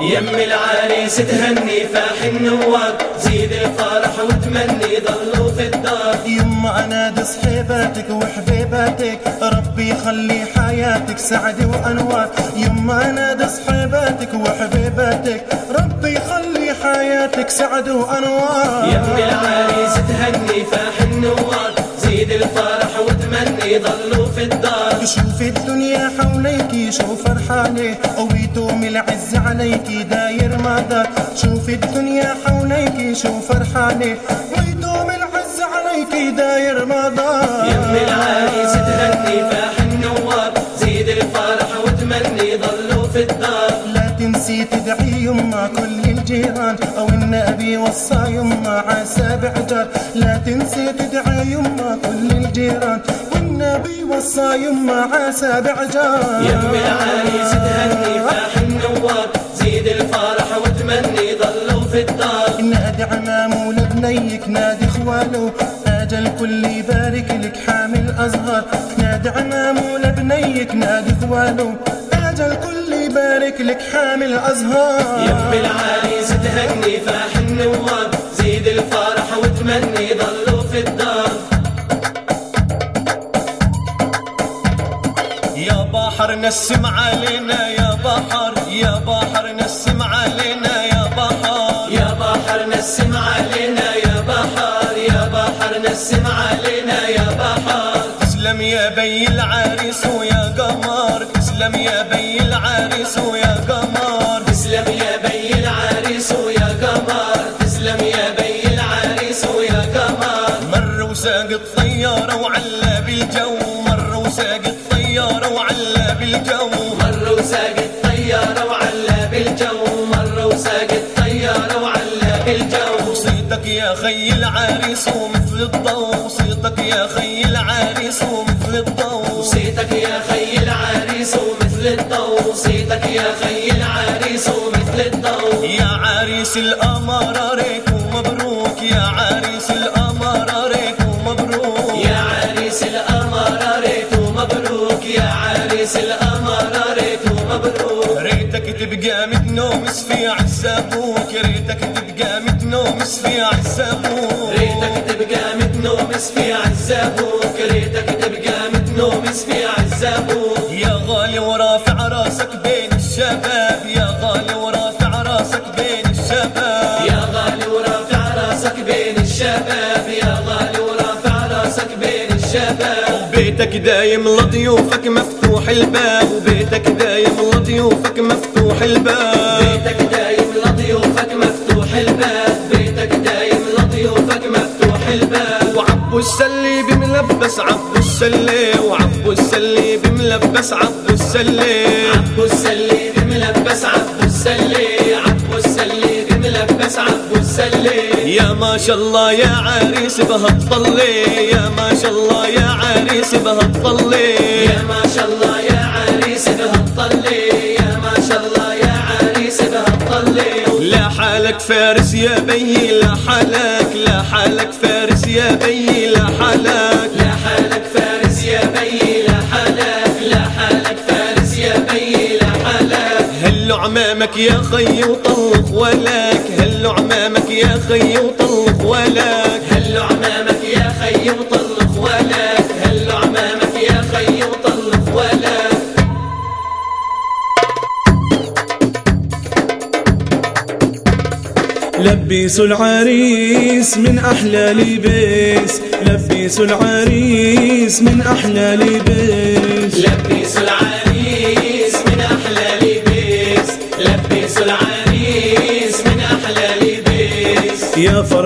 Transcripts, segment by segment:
يم العريس تهني فاح النوار زيد الفرح وتمني ضلوا في الدار. يما انادي صحيباتك وحبيباتك ربي يخلي حياتك سعد وأنوار. يما انادي صحيباتك وحبيباتك ربي يخلي حياتك سعد وأنوار. يم العريس تهني فاح النوار زيد الفرح وتمني ضلوا في الدار. شوف الدنيا حوليك شوف فرحانة ويدوم العز عليك داير دار شوف الدنيا حوليك شوف فرحانة ويدوم العز عليك داير دار يم العريس تهني فاح النوار زيد الفرح وتمني ضلوا في الدار. لا تنسي تدعي يما كل الجيران أو النبي وصى يما عسى بعجر لا تنسي تدعي يما كل الجيران والنبي وصى يما عسى بعجر يم العريس تهني فاح ولبنيك نادي خوالو أجل كل يبارك لك حامل ازهر نادي عمام ولبنيك نادي خوالو أجل كل يبارك لك حامل ازهار يم العريس تهني فاح النوار زيد الفرح وتمني ضلوا في الدار. يا بحر نسم علينا يا بحر يا بحر يا بحر تسلم يا بي العريس ويا قمر. تسلم يا بي العريس ويا قمر. تسلم يا بي العريس ويا قمر. تسلم يا بي العريس ويا قمر. مر وساق الطيارة وعلى بالجو. مر وساق الطيارة وعلى بالجو. مر وساق الطيارة وعلى بالجو. مر وساق الطيارة وعلى بالجو. صيتك يا خي العريس ومثل الضوء صيتك يا خي العريس ومثل الضوء صيتك يا خي العريس ومثل الضوء صيتك يا خي العريس ومثل الضوء يا عريس الأمارة ريك ومبروك يا عريس الأمارة ريك ومبروك يا عريس القمر ريت مبروك يا عريس القمر ريت مبروك. ريتك تبقى متنومس في عزابوك ريتك تبقى متنومس في ريتك تبقى متنومس في ريتك تبقى متنومس في عزابوك يا غالي ورافع راسك بين الشباب يا غالي ورافع راسك بين الشباب. يا غالي ورافع راسك بين الشباب يا غالي ورافع راسك بين الشباب. بيتك دايم لضيوفك مفتوح الباب وبيتك دايم لضيوفك مفتوح الباب. بيتك بملبس عبو السلي وعبو السلي بملبس عبو السلي. عبو السلي بملبس عبو السلي. عبو السلي بملبس عبو السلي. يا ما شاء الله يا عريس بهالطلي يا ما شاء الله يا عريس بهالطلي يا ما شاء الله يا عريس بهالطلي يا ما شاء الله يا عريس بهالطلي لا حالك فارس يا بي لا حالك لا حالك فارس يا بي لا حالك. عمامك يا خي وطلق ولك. هلو عمامك يا خي وطلق ولك؟ هلو عمامك يا خي وطلق ولك؟ هلو عمامك يا خي وطلق ولك؟ لبسوا العريس من أحلى لباس. لبسوا العريس من أحلى لباس. لبسوا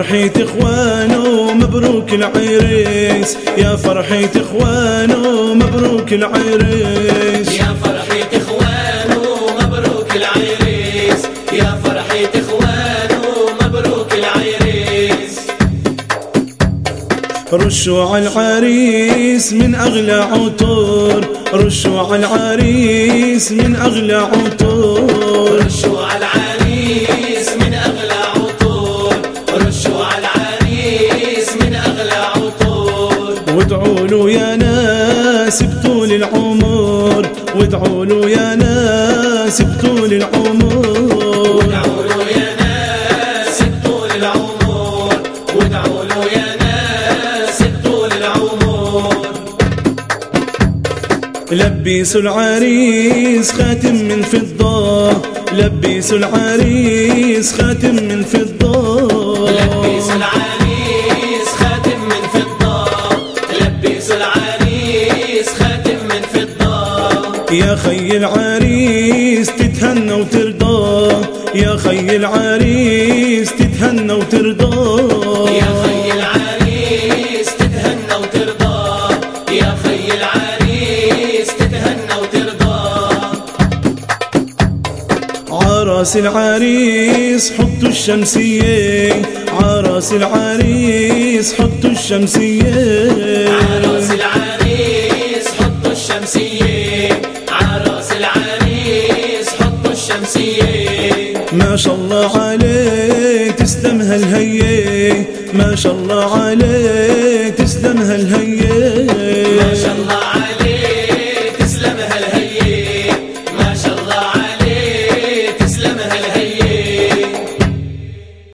فرحة إخوانه مبروك العريس. يا فرحة إخوانه مبروك العريس. يا فرحة إخوانه مبروك العريس. يا فرحة إخوانه مبروك العريس. رشوا على العريس من أغلى عطور. رشوا على العريس من أغلى عطور. رشوا على العريس وادعوا له يا ناس بطول العمر وادعوا له يا ناس بطول العمر لبسوا العريس خاتم من فضة. لبسوا العريس خاتم من فضة. لبسوا العريس يا خي العريس تتهنى وترضى. يا خي العريس تتهنى وترضى. يا خي العريس تتهنى وترضى. يا خي العريس تتهنى وترضى. عراس العريس حطوا الشمسية. عراس العريس حطوا الشمسية. عراس العريس حطوا الشمسية. ما شاء الله عليه تسلم هالهية ما شاء الله عليه تسلم هالهية